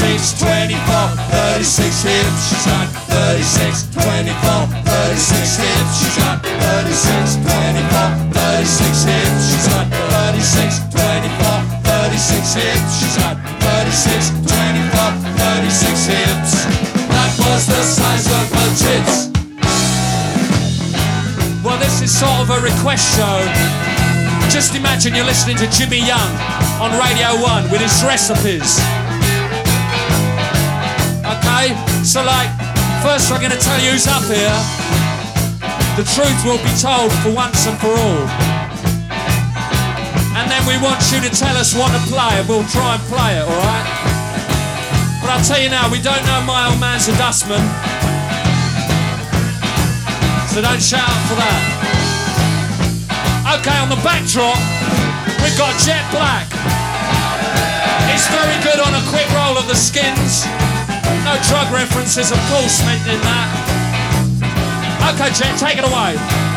36, 24, 36 hips. She's got 36, 24, 36 hips. She's got 36, 24, 36 hips. She's got 36, 24, 36 hips. She's got 36, 24, 36 hips. That was the size of her tits. Well, this is sort of a request show. Just imagine you're listening to Jimmy Young on Radio 1 with his recipes. Okay, so like, first I'm going to tell you who's up here. The truth will be told for once and for all. And then we want you to tell us what to play and we'll try and play it, alright? But I'll tell you now, we don't know my old man's a dustman. So don't shout for that. Okay, on the backdrop, we've got Jet Black. It's very good on a quick roll of the skins. No drug references, of course, meant in that. Okay, Jet, take it away.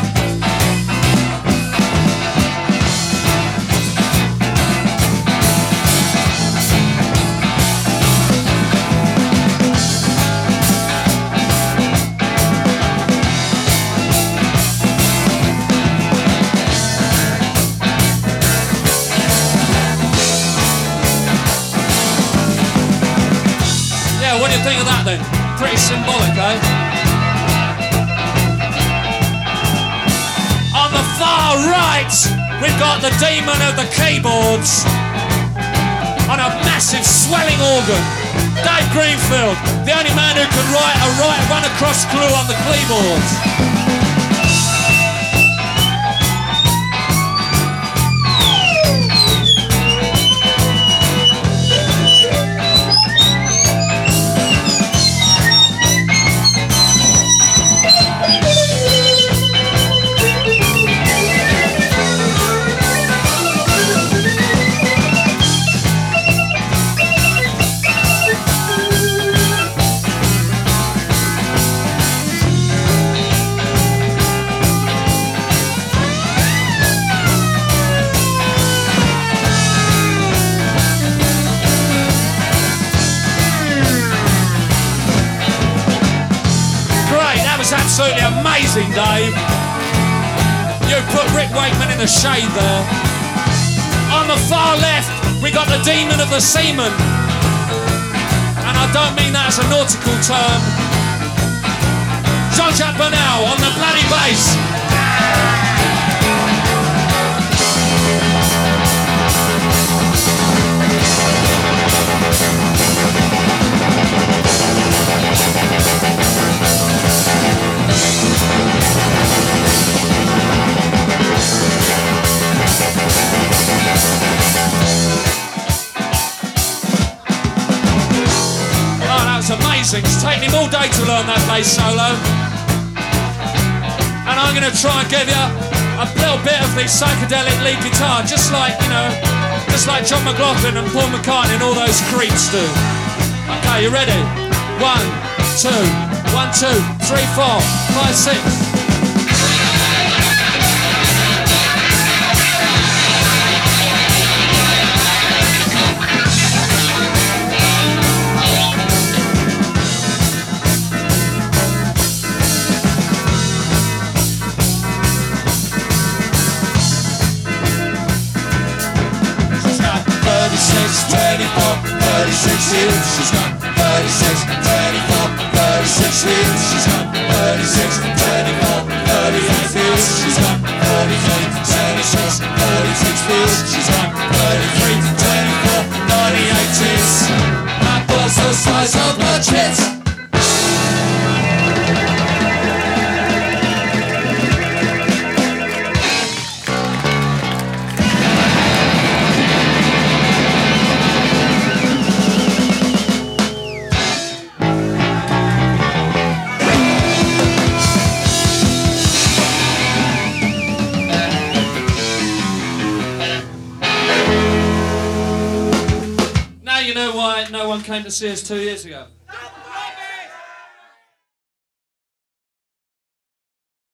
Do you think of that then? Pretty symbolic, eh? On the far right, we've got the demon of the keyboards on a massive swelling organ. Dave Greenfield, the only man who can write a right run across glue on the keyboards. Absolutely amazing, Dave. You put Rick Wakeman in the shade there. On the far left, we got the demon of the seaman. And I don't mean that as a nautical term. Jean-Jacques Burnel on the bloody bass. All day to learn that bass solo. And I'm going to try and give you a little bit of the psychedelic lead guitar, just like, you know, just like John McLaughlin and Paul McCartney and all those creeps do. Okay, you ready? One, two, one, two, three, four, five, six. 36, 24, 36 hips. She's got 36, 24, 36 hips. She's got 36, 24, 36 hips. She's got 33, 36, 36 hips. You know why no one came to see us two years ago.